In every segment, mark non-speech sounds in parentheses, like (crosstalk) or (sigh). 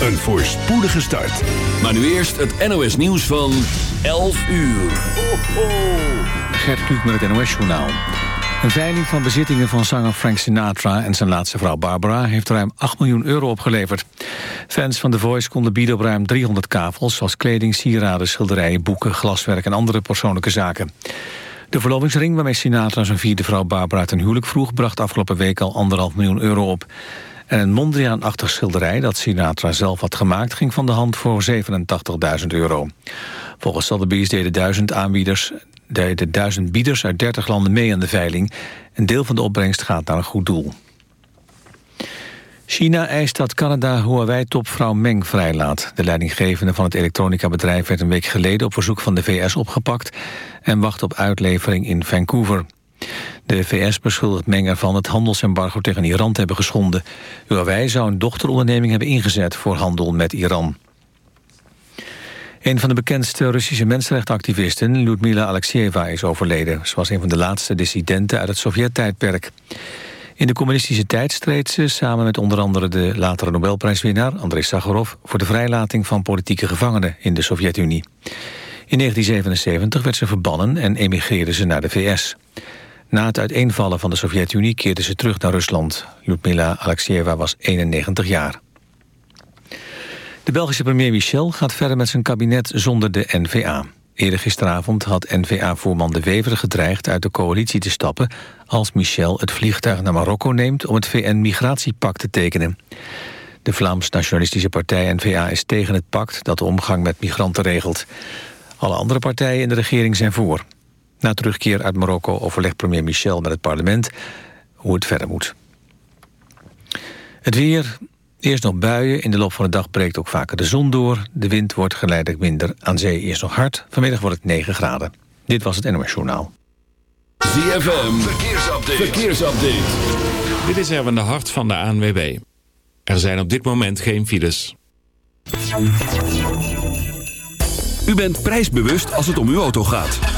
een voorspoedige start. Maar nu eerst het NOS nieuws van 11 uur. Ho, ho. Gert Kluk met het NOS Journaal. Een veiling van bezittingen van zanger Frank Sinatra en zijn laatste vrouw Barbara heeft ruim 8 miljoen euro opgeleverd. Fans van The Voice konden bieden op ruim 300 kavels, zoals kleding, sieraden, schilderijen, boeken, glaswerk en andere persoonlijke zaken. De verlovingsring waarmee Sinatra zijn vierde vrouw Barbara ten huwelijk vroeg... bracht afgelopen week al anderhalf miljoen euro op. En een Mondriaan-achtig schilderij dat Sinatra zelf had gemaakt... ging van de hand voor 87.000 euro. Volgens Sotheby's deden duizend aanbieders... deden duizend bieders uit 30 landen mee aan de veiling. Een deel van de opbrengst gaat naar een goed doel. China eist dat Canada Huawei-topvrouw Meng vrijlaat. De leidinggevende van het elektronica-bedrijf werd een week geleden op verzoek van de VS opgepakt en wacht op uitlevering in Vancouver. De VS beschuldigt Meng ervan het handelsembargo tegen Iran te hebben geschonden. Huawei zou een dochteronderneming hebben ingezet voor handel met Iran. Een van de bekendste Russische mensenrechtenactivisten, Ludmila Alexeva, is overleden. Ze was een van de laatste dissidenten uit het Sovjet-tijdperk. In de communistische tijd streed ze samen met onder andere de latere Nobelprijswinnaar Andrei Sakharov voor de vrijlating van politieke gevangenen in de Sovjet-Unie. In 1977 werd ze verbannen en emigreerde ze naar de VS. Na het uiteenvallen van de Sovjet-Unie keerde ze terug naar Rusland. Ludmila Alexieva was 91 jaar. De Belgische premier Michel gaat verder met zijn kabinet zonder de N-VA. Eerder gisteravond had N-VA-voorman De Wever gedreigd uit de coalitie te stappen... als Michel het vliegtuig naar Marokko neemt om het VN-migratiepact te tekenen. De Vlaams-nationalistische partij N-VA is tegen het pact dat de omgang met migranten regelt. Alle andere partijen in de regering zijn voor. Na terugkeer uit Marokko overlegt premier Michel met het parlement hoe het verder moet. Het weer, eerst nog buien. In de loop van de dag breekt ook vaker de zon door. De wind wordt geleidelijk minder. Aan zee eerst nog hard. Vanmiddag wordt het 9 graden. Dit was het NOS Journaal. ZFM, verkeersupdate. verkeersupdate. Dit is Erwin de Hart van de ANWB. Er zijn op dit moment geen files. U bent prijsbewust als het om uw auto gaat.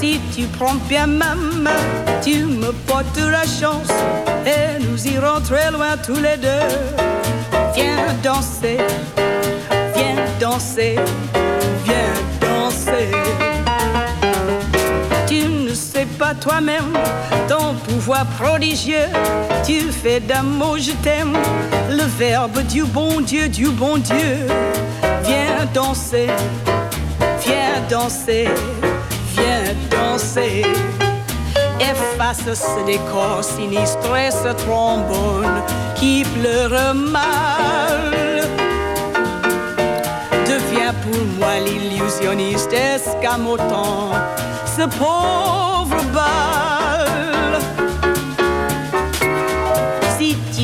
Si tu prends bien ma main, tu me porteras chance et nous irons très loin tous les deux. Viens danser, viens danser, viens danser. Tu ne sais pas toi-même ton pouvoir prodigieux. Tu fais d'un mot je t'aime, le verbe du bon Dieu, du bon Dieu. Viens danser danser, viens danser. efface ce décor sinistre et ce trombone qui pleure mal. Devient pour moi l'illusionniste escamotant ce pauvre bal.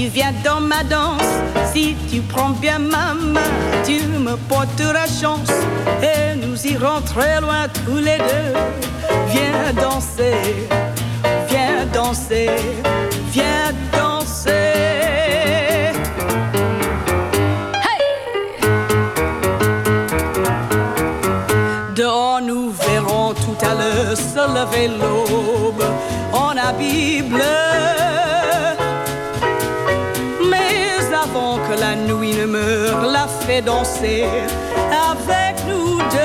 Viens dans ma danse, si tu prends bien ma main, tu me porteras chance et nous irons très loin tous les deux. Viens danser, viens danser, viens danser. Dehors, nous verrons tout à l'heure se lever l'aube en habit bleu. Danser avec nous deux.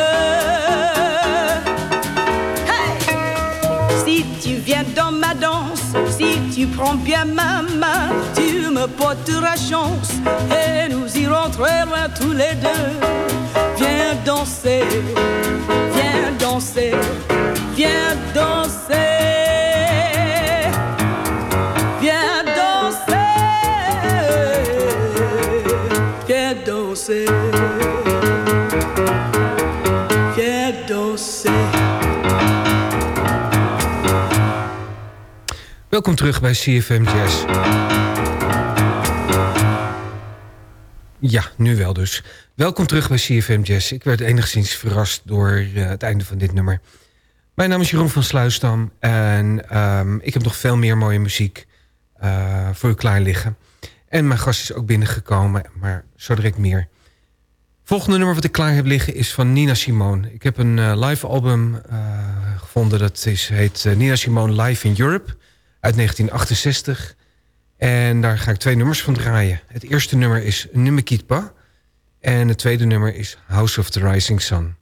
Hey! Si tu viens dans ma danse, si tu prends bien ma main, tu me porteras chance et nous irons très loin tous les deux. Viens danser, viens danser, viens danser. Welkom terug bij CFM Jazz. Ja, nu wel dus. Welkom terug bij CFM Jazz. Ik werd enigszins verrast door eh, het einde van dit nummer. Mijn naam is Jeroen van Sluisdam en ehm, ik heb nog veel meer mooie muziek eh, voor u klaar liggen. En mijn gast is ook binnengekomen, maar zo direct meer. Volgende nummer wat ik klaar heb liggen is van Nina Simone. Ik heb een eh, live album gevonden dat is, heet Nina Simone Live in Europe uit 1968. En daar ga ik twee nummers van draaien. Het eerste nummer is Ne me quitte pas. En het tweede nummer is House of the Rising Sun.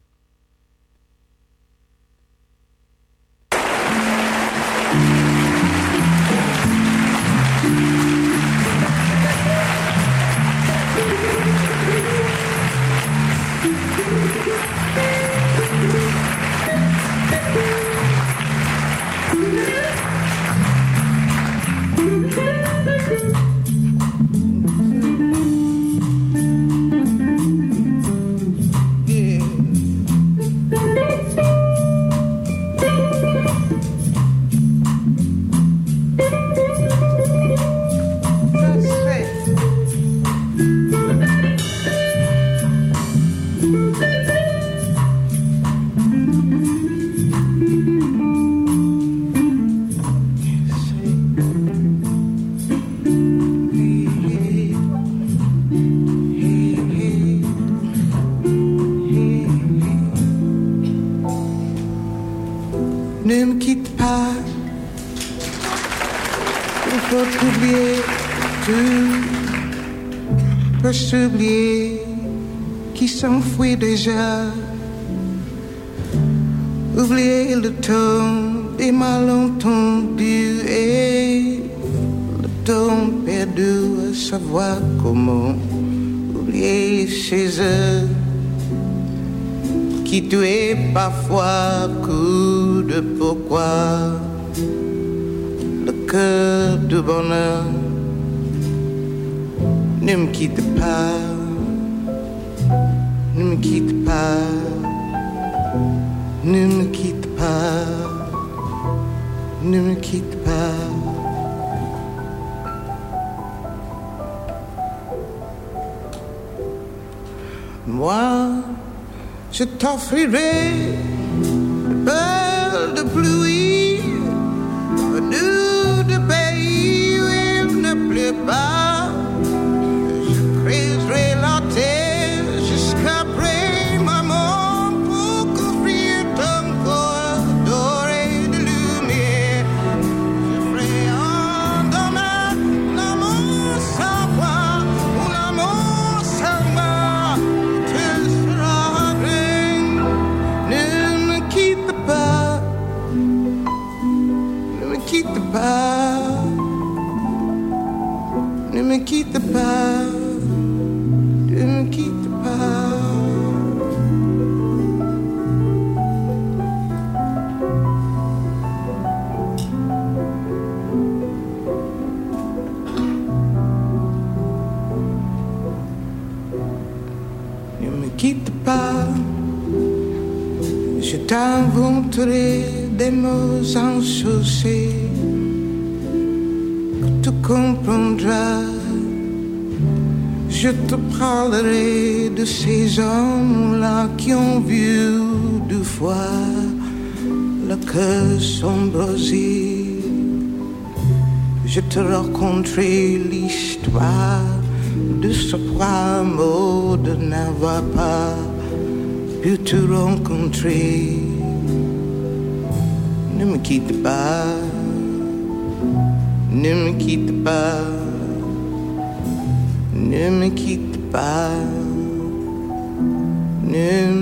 Parfois coup de pourquoi. Le cœur du bonheur ne me quitte pas, je t'offrirai de ces hommes-là qui ont vu deux fois le cœur s'embraser. Je te raconterai l'histoire de ce mot de n'avoir pas pu te rencontrer. Ne me quitte pas, ne me quitte pas, ne me quitte Bye. noon.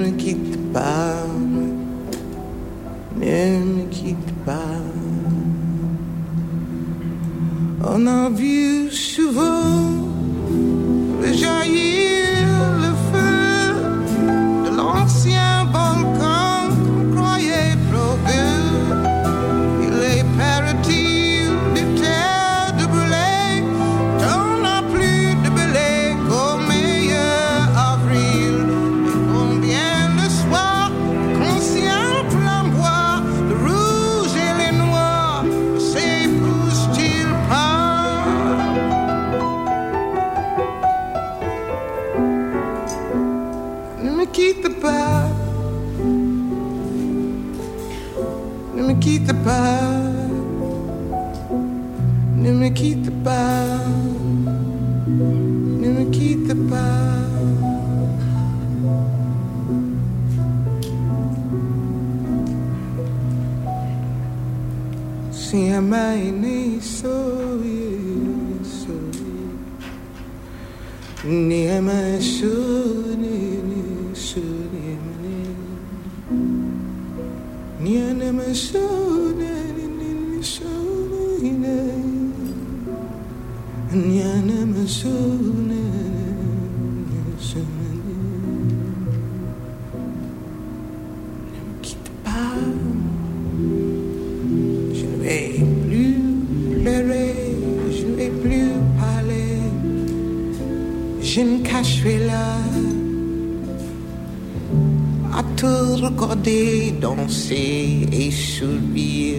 penser et sourire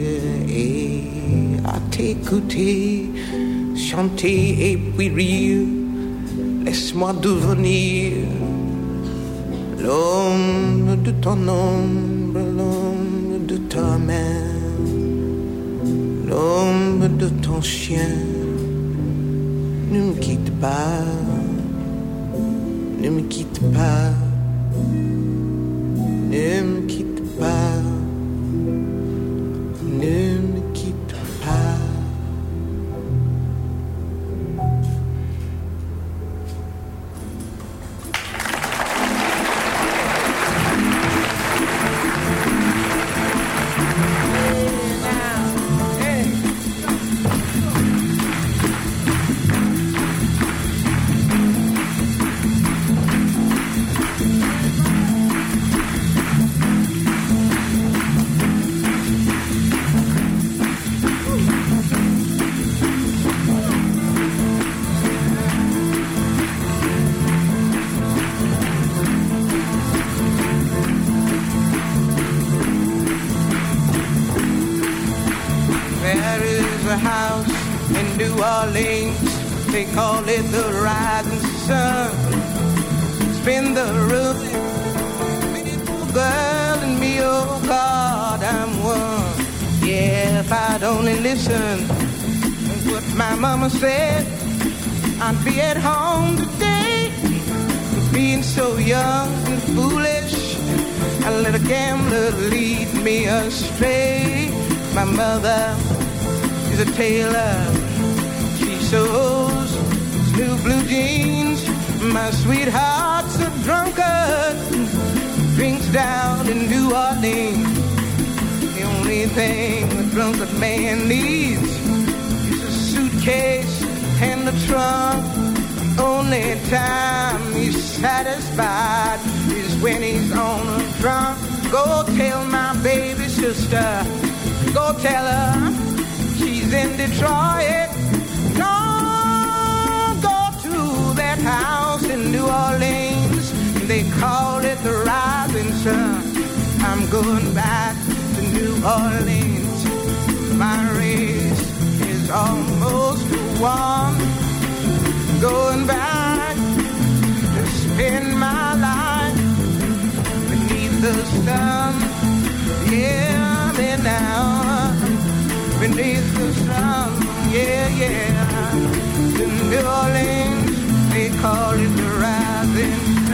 et à t'écouter, chanter et puis rire. Laisse-moi devenir l'homme de ton ombre, l'homme de ta main, l'homme de ton chien. Ne me quitte pas, ne me quitte pas, ne me quitte pas. she's in Detroit. Don't go to that house in New Orleans. They call it the Rising Sun. I'm going back to New Orleans. My race is almost won. Going back to spend my life beneath the sun. Yeah broken pieces from, yeah, yeah. In New Orleans, they call it the rising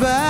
goodbye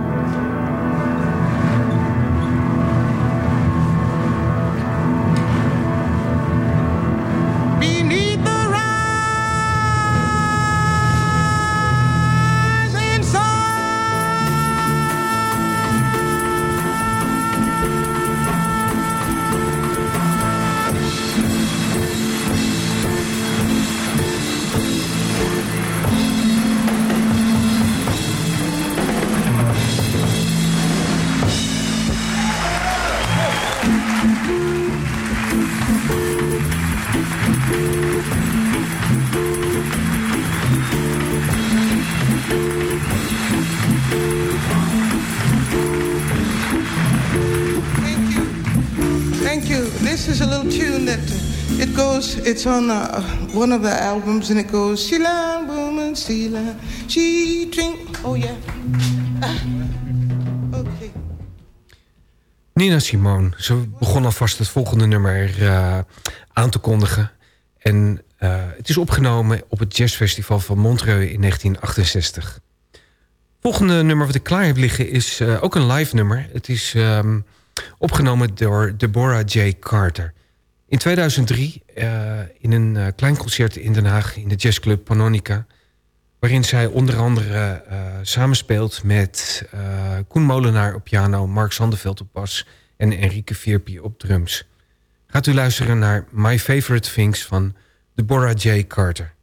it's on eh, one of the albums, and it goes, Sheila, woman, Sheila, she drink. Oh yeah. Nina Simone, ze begon alvast het volgende nummer eh, aan te kondigen. En eh, het is opgenomen op het jazzfestival van Montreux in 1968. Volgende nummer wat ik klaar heb liggen is ook een live nummer. Het is ehm, opgenomen door Deborah J. Carter. In 2003 in een klein concert in Den Haag in de jazzclub Panonica... waarin zij onder andere samenspeelt met Koen Molenaar op piano... Mark Zandeveld op bas en Enrique Vierpie op drums. Gaat u luisteren naar My Favorite Things van Deborah J. Carter.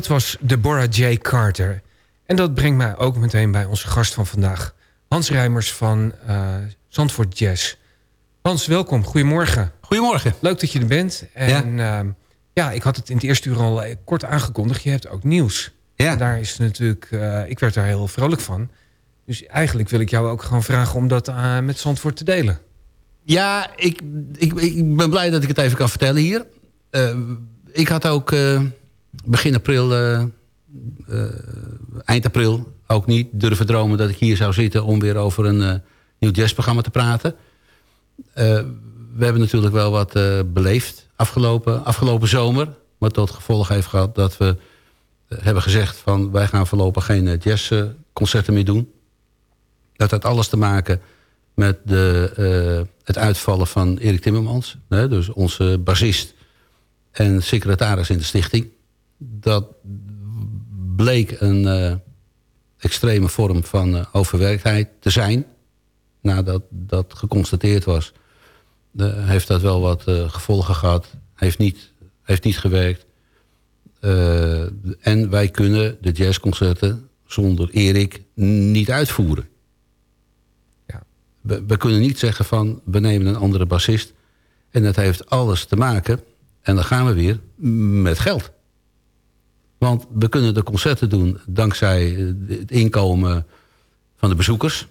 Dat was Deborah J. Carter. En dat brengt mij ook meteen bij onze gast van vandaag. Hans Rijmers van eh Zandvoort Jazz. Hans, welkom. Goedemorgen. Goedemorgen. Leuk dat je er bent. En ja, ja ik had het in het eerste uur al eh, kort aangekondigd. Je hebt ook nieuws. Ja. En daar is natuurlijk, eh, ik werd daar heel vrolijk van. Dus eigenlijk wil ik jou ook gewoon vragen om dat met Zandvoort te delen. Ja, ik, ik, ik ben blij dat ik het even kan vertellen hier. Ik had ook begin april, eh, eh, eind april, ook niet durven dromen dat ik hier zou zitten om weer over een eh, nieuw jazzprogramma te praten. We hebben natuurlijk wel wat beleefd afgelopen, afgelopen zomer. Wat tot gevolg heeft gehad dat we hebben gezegd van wij gaan voorlopig geen jazzconcerten meer doen. Dat had alles te maken met de, het uitvallen van Erik Timmermans. Hè, dus onze bassist en secretaris in de stichting. Dat bleek een eh, extreme vorm van eh, overwerktheid te zijn. Nadat dat geconstateerd was, heeft dat wel wat eh, gevolgen gehad. Heeft niet, heeft niet gewerkt. En wij kunnen de jazzconcerten zonder Erik niet uitvoeren. We, we kunnen niet zeggen van we nemen een andere bassist. En dat heeft alles te maken, en dan gaan we weer, met geld. Want we kunnen de concerten doen dankzij eh, het inkomen van de bezoekers.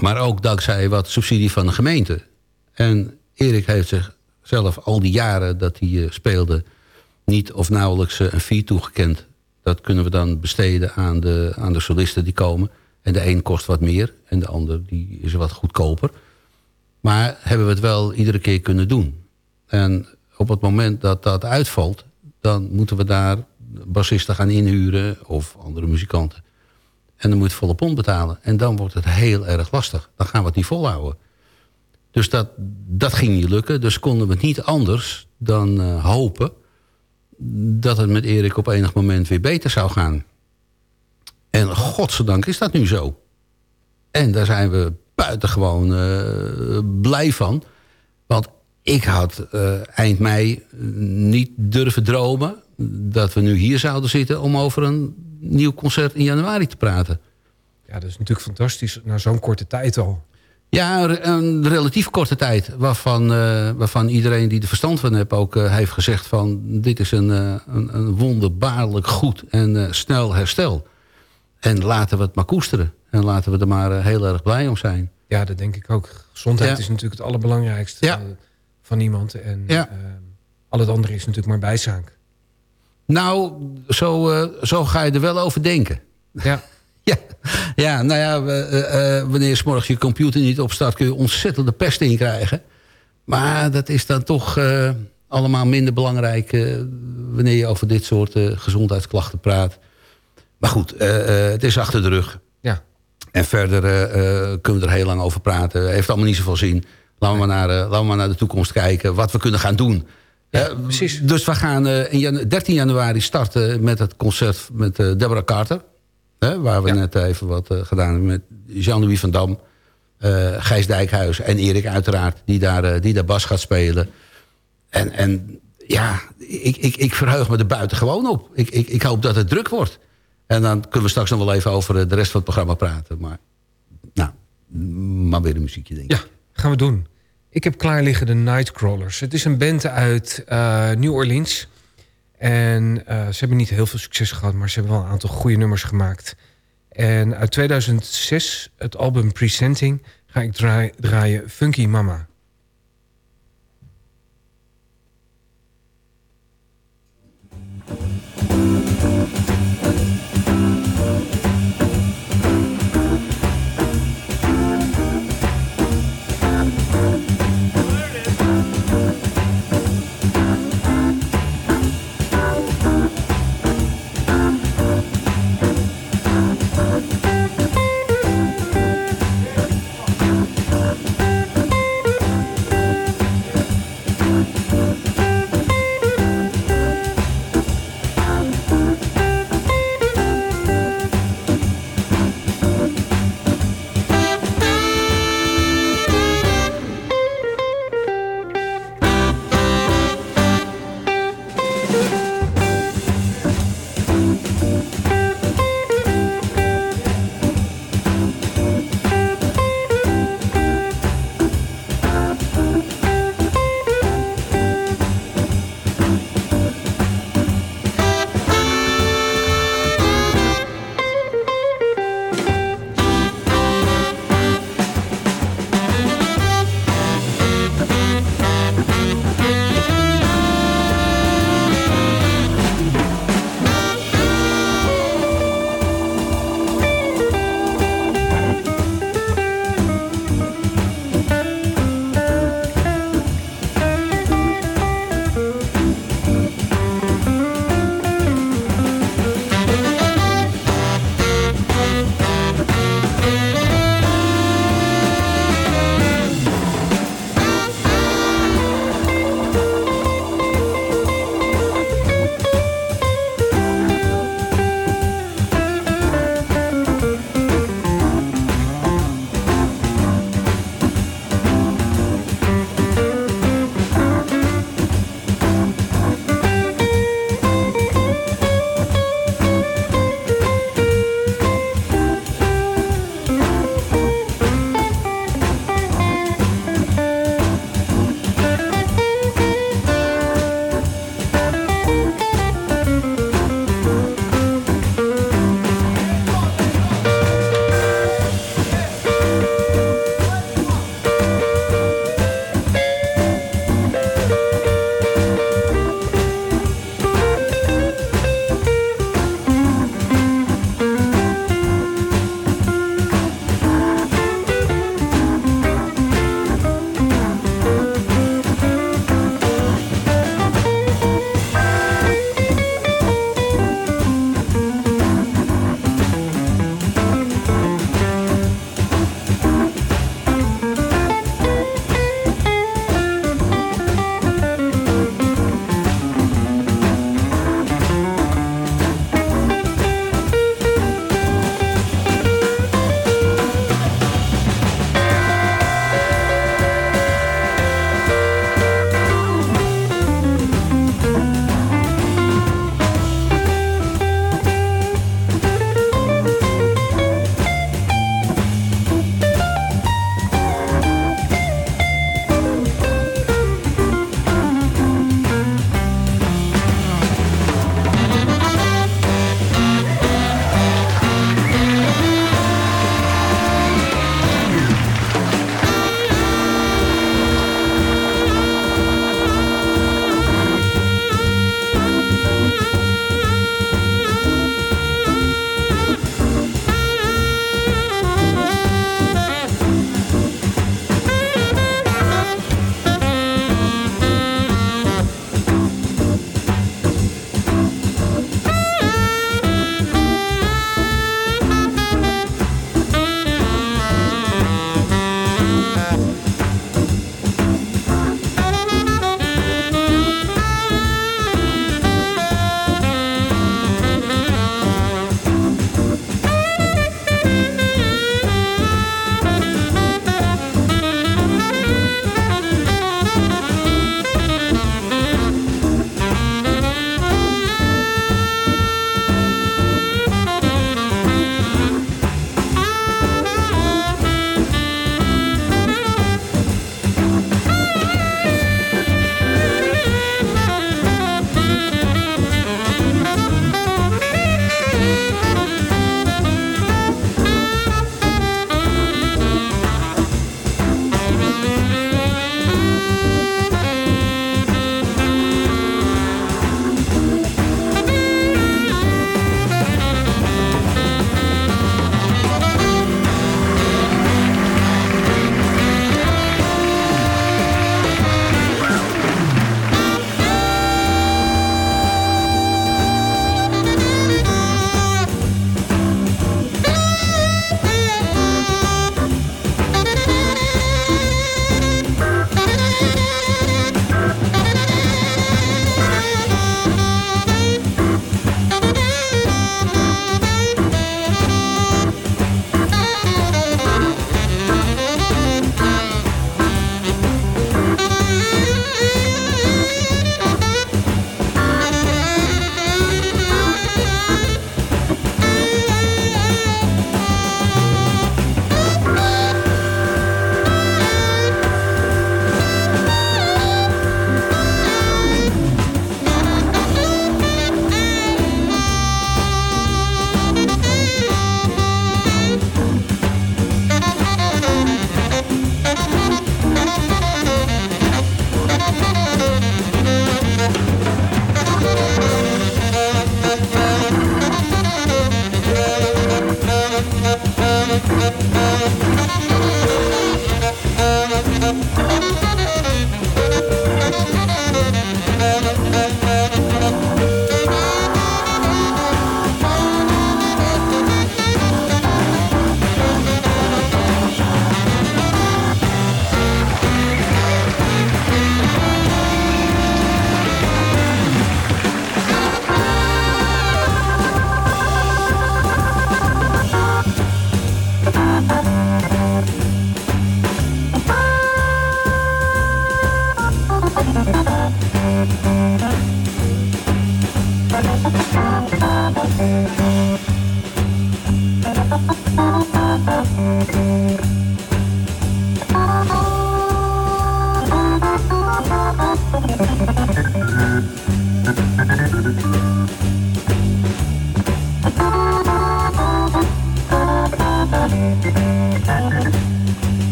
Maar ook dankzij wat subsidie van de gemeente. En Erik heeft zichzelf al die jaren dat hij eh, speelde... niet of nauwelijks eh, een fee toegekend. Dat kunnen we dan besteden aan de, aan de solisten die komen. En de een kost wat meer en de ander die is wat goedkoper. Maar hebben we het wel iedere keer kunnen doen. En op het moment dat dat uitvalt... dan moeten we daar bassisten gaan inhuren of andere muzikanten. En dan moet je volle pond betalen. En dan wordt het heel erg lastig. Dan gaan we het niet volhouden. Dus dat, dat ging niet lukken. Dus konden we niet anders dan eh, hopen... dat het met Erik op enig moment weer beter zou gaan. En godzijdank is dat nu zo. En daar zijn we buitengewoon uh, blij van. Want ik had uh, eind mei niet durven dromen... dat we nu hier zouden zitten om over een nieuw concert in januari te praten. Ja, dat is natuurlijk fantastisch na zo'n korte tijd al. Ja, een, relatief korte tijd. Waarvan, uh, waarvan iedereen die er verstand van heeft ook uh, heeft gezegd van... dit is een, uh, een, een wonderbaarlijk goed en snel herstel. En laten we het maar koesteren. En laten we er maar heel erg blij om zijn. Ja, dat denk ik ook. Gezondheid ja. is natuurlijk het allerbelangrijkste ja. Van iemand. En ja. al het andere is natuurlijk maar bijzaak. Nou, zo, zo ga je er wel over denken. Ja. (laughs) Ja, ja nou ja, uh, wanneer s'morgens je computer niet opstart... kun je ontzettend de pest in krijgen. Maar dat is dan toch allemaal minder belangrijk... wanneer je over dit soort gezondheidsklachten praat. Maar goed, het is achter de rug. Ja. En verder kunnen we er heel lang over praten. Heeft allemaal niet zoveel zin. Laten we, maar naar, laten we maar naar de toekomst kijken. Wat we kunnen gaan doen. Ja, precies. Dus we gaan in jan 13 januari starten met het concert met Deborah Carter... Hè, waar we ja. net even wat gedaan hebben met Jean-Louis van Dam, uh, Gijs Dijkhuis en Erik uiteraard, die daar, uh, die daar bas gaat spelen. En, en ja, ik, ik, ik verheug me er buiten gewoon op. Ik, ik, ik hoop dat het druk wordt. En dan kunnen we straks nog wel even over de rest van het programma praten. Maar, nou, maar weer een muziekje, denk ik. Ja, Gaan we doen. Ik heb klaar liggen de Nightcrawlers. Het is een band uit eh, New Orleans. En eh, ze hebben niet heel veel succes gehad... maar ze hebben wel een aantal goede nummers gemaakt. En uit 2006, het album Presenting... ga ik draai draaien Funky Mama.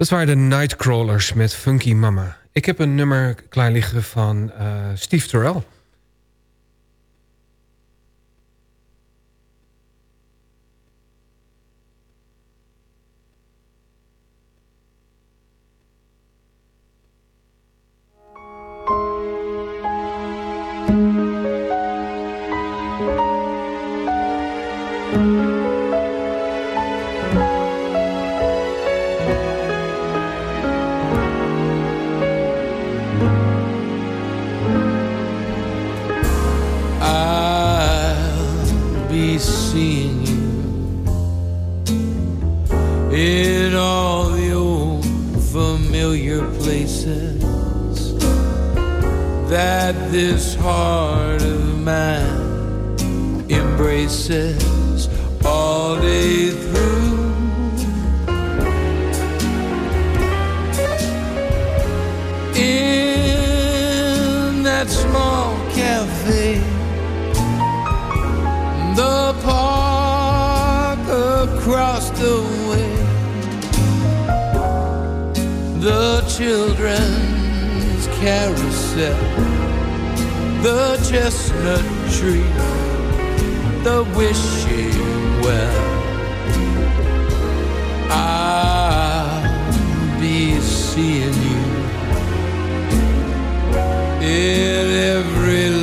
Dat waren de Nightcrawlers met Funky Mama. Ik heb een nummer klaar liggen van eh, Steve Terrell.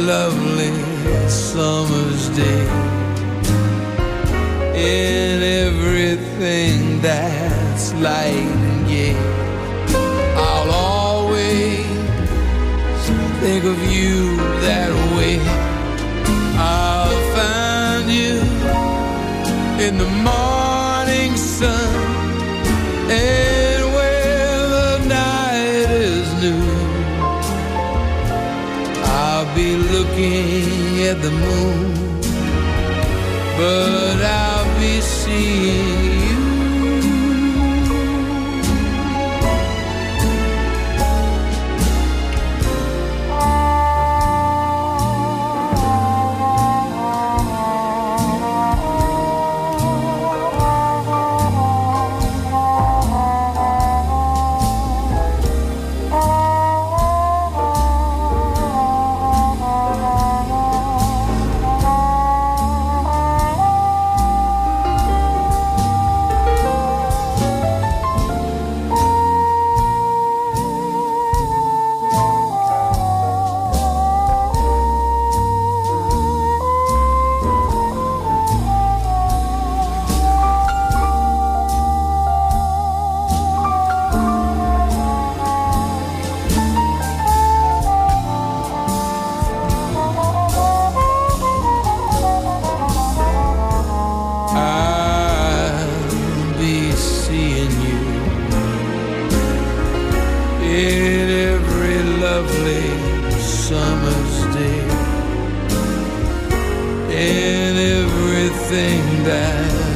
Lovely summer's day in everything that's light and gay. I'll always think of you that way. I'll find you in the morning sun at the moon but I'll be seeing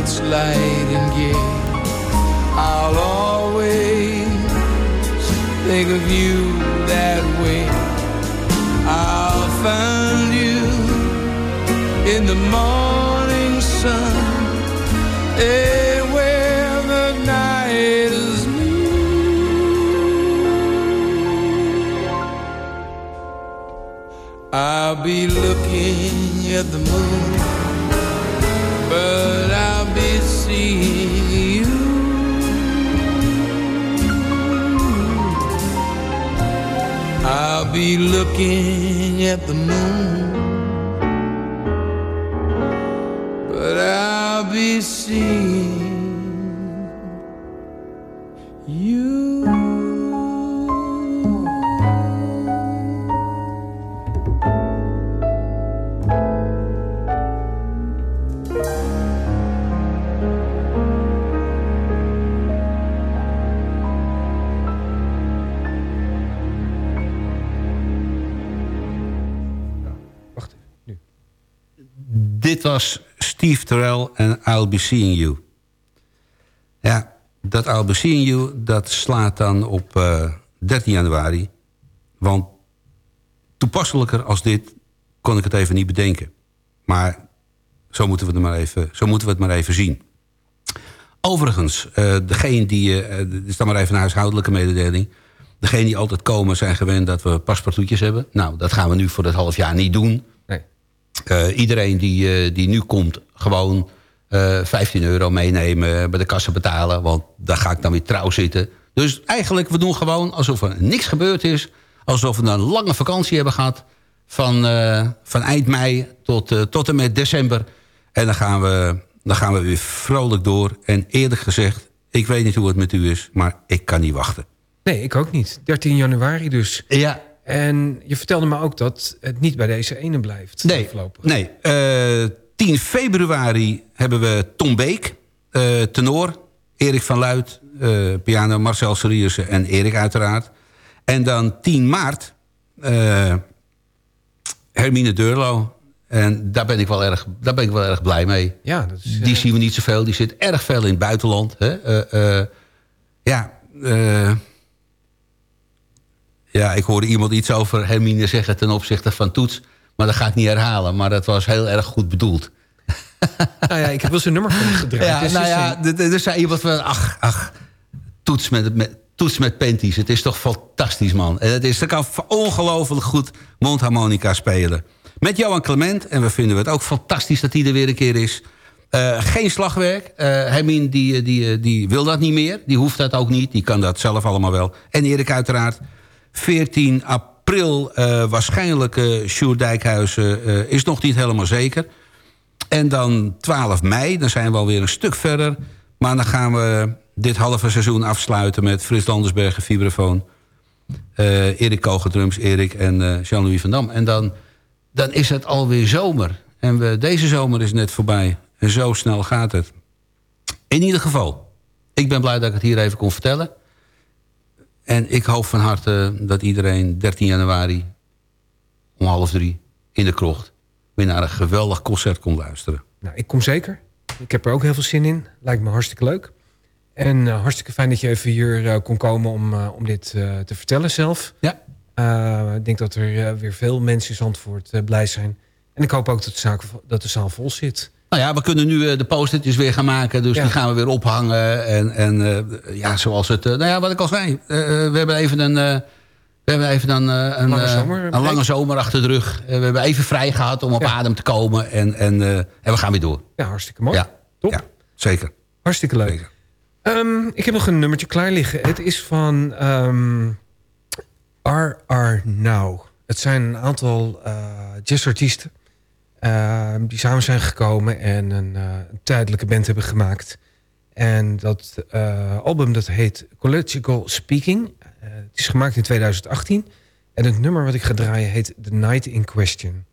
that's light and gay. I'll always think of you that way. I'll find you in the morning sun the night is new. I'll be looking at the moon, but I'll be seeing you. I'll be looking at the moon, but I'll be seeing Dit was Steve Terrell en I'll Be Seeing You. Ja, dat I'll Be Seeing You, dat slaat dan op eh, 13 januari. Want toepasselijker als dit kon ik het even niet bedenken. Maar zo moeten we het maar even, zo moeten we het maar even zien. Overigens, eh, degene die... eh, dit is dan maar even een huishoudelijke mededeling. Degene die altijd komen zijn gewend dat we paspartoutjes hebben. Nou, dat gaan we nu voor het half jaar niet doen. Eh, iedereen die, eh, die nu komt, gewoon eh 15 euro meenemen, bij de kassa betalen. Want daar ga ik dan weer trouw zitten. Dus eigenlijk, we doen gewoon alsof er niks gebeurd is. Alsof we een lange vakantie hebben gehad. Van, eh, van eind mei tot, eh, tot en met december. En dan gaan, we, dan gaan we weer vrolijk door. En eerlijk gezegd, ik weet niet hoe het met u is, maar ik kan niet wachten. Nee, ik ook niet. 13 januari dus. Ja. En je vertelde me ook dat het niet bij deze ene blijft. Nee, voorlopig. nee. Eh, 10 februari hebben we Tom Beek, eh, tenor. Erik van Luid, eh, piano, Marcel Serieuse en Erik uiteraard. En dan 10 maart Hermine Deurlo. En daar ben, ik wel erg, daar ben ik wel erg blij mee. Ja, dat is, Die zien we niet zoveel. Die zit erg veel in het buitenland. Hè? Ja, eh, ja, ik hoorde iemand iets over Hermine zeggen ten opzichte van Toets. Maar dat ga ik niet herhalen. Maar dat was heel erg goed bedoeld. (laughs) Nou ja, ik heb wel zijn nummer van gedraaid. Ja, Dus nou ja, er zei iemand van... Ach, ach, Toets met, met, toets met panties. Het is toch fantastisch, man. En het is, ze kan ongelooflijk goed mondharmonica spelen. Met Johan Clement. En we vinden het ook fantastisch dat hij er weer een keer is. Eh, geen slagwerk. Eh Hermine die, die, die wil dat niet meer. Die hoeft dat ook niet. Die kan dat zelf allemaal wel. En Erik uiteraard. 14 april eh, waarschijnlijk uh, Dijkhuizen eh, is nog niet helemaal zeker. En dan 12 mei, dan zijn we alweer een stuk verder. Maar dan gaan we dit halve seizoen afsluiten met Frits Landersbergen, vibrafoon. eh Erik Koger drums, Erik en eh, Jean-Louis van Dam. En dan, dan is het alweer zomer. En we, deze zomer is net voorbij. En zo snel gaat het. In ieder geval, ik ben blij dat ik het hier even kon vertellen. En ik hoop van harte dat iedereen 13 januari om half drie in de krocht... weer naar een geweldig concert komt luisteren. Nou, ik kom zeker. Ik heb er ook heel veel zin in. Lijkt me hartstikke leuk. En eh, hartstikke fijn dat je even hier eh, kon komen om, eh, om dit te vertellen zelf. Ja. Ik denk dat er weer veel mensen in Zandvoort blij zijn. En ik hoop ook dat de, zaak, dat de zaal vol zit. Nou ja, we kunnen nu eh, de post-itjes weer gaan maken. Dus Ja. die gaan we weer ophangen. En, en eh, ja, zoals het... eh, nou ja, wat ik al zei. we hebben even een... we hebben even een, eh, een, Lange zomer, een lange zomer achter de rug. We hebben even vrij gehad om op Ja. adem te komen. En, en, en we gaan weer door. Ja, hartstikke mooi. Ja, Top. ja zeker. Hartstikke leuk. Ehm, ik heb nog een nummertje klaar liggen. Het is van ehm R.R. Now. Het zijn een aantal jazzartiesten ehm, die samen zijn gekomen en een, eh, een tijdelijke band hebben gemaakt. En dat eh, album dat heet Collegical Speaking. Eh, het is gemaakt in 2018. En het nummer wat ik ga draaien heet The Night in Question.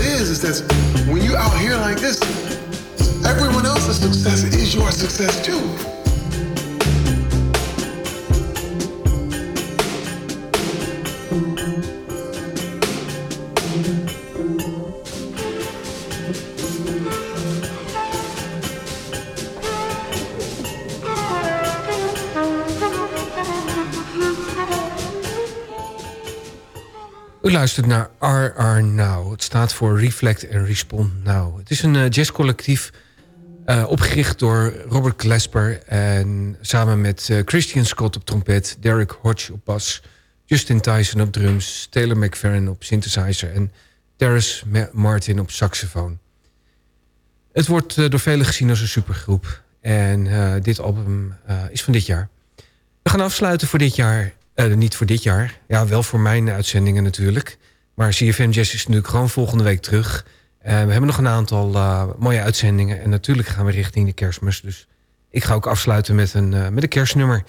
Is, is that when you're out here like this, everyone else's success is your success too. Luistert naar RR Now. Het staat voor Reflect and Respond Now. Het is een eh, jazzcollectief eh, opgericht door Robert Glasper... en samen met eh, Christian Scott op trompet... Derek Hodge op bas, Justin Tyson op drums... Taylor McFerrin op synthesizer... en Terrace Ma- Martin op saxofoon. Het wordt door velen gezien als een supergroep. En dit album is van dit jaar. We gaan afsluiten voor dit jaar. Eh, niet voor dit jaar. Ja, wel voor mijn uitzendingen natuurlijk. Maar CFM Jazz is natuurlijk gewoon volgende week terug. Eh, we hebben nog een aantal eh, mooie uitzendingen. En natuurlijk gaan we richting de kerstmis. Dus ik ga ook afsluiten met een, met een kerstnummer.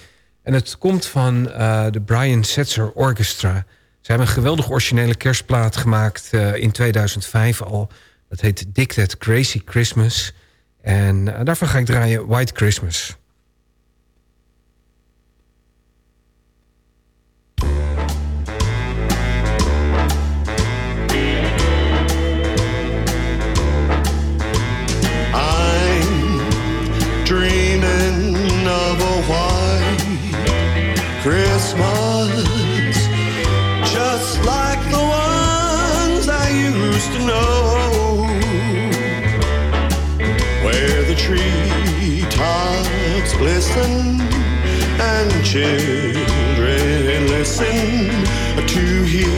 En het komt van de Brian Setzer Orchestra. Ze hebben een geweldig originele kerstplaat gemaakt in 2005 al. Dat heet Dick That Crazy Christmas. En daarvan ga ik draaien White Christmas. Christmas, just like the ones I used to know, where the tree tops glisten and children listen to hear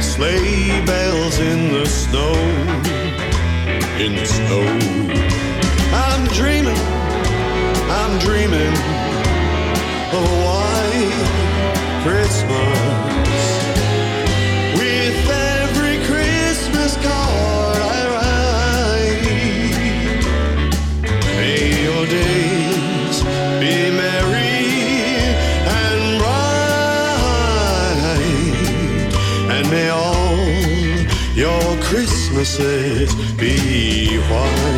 sleigh bells in the snow in the snow. I'm dreaming, I'm dreaming of a Christmases be white.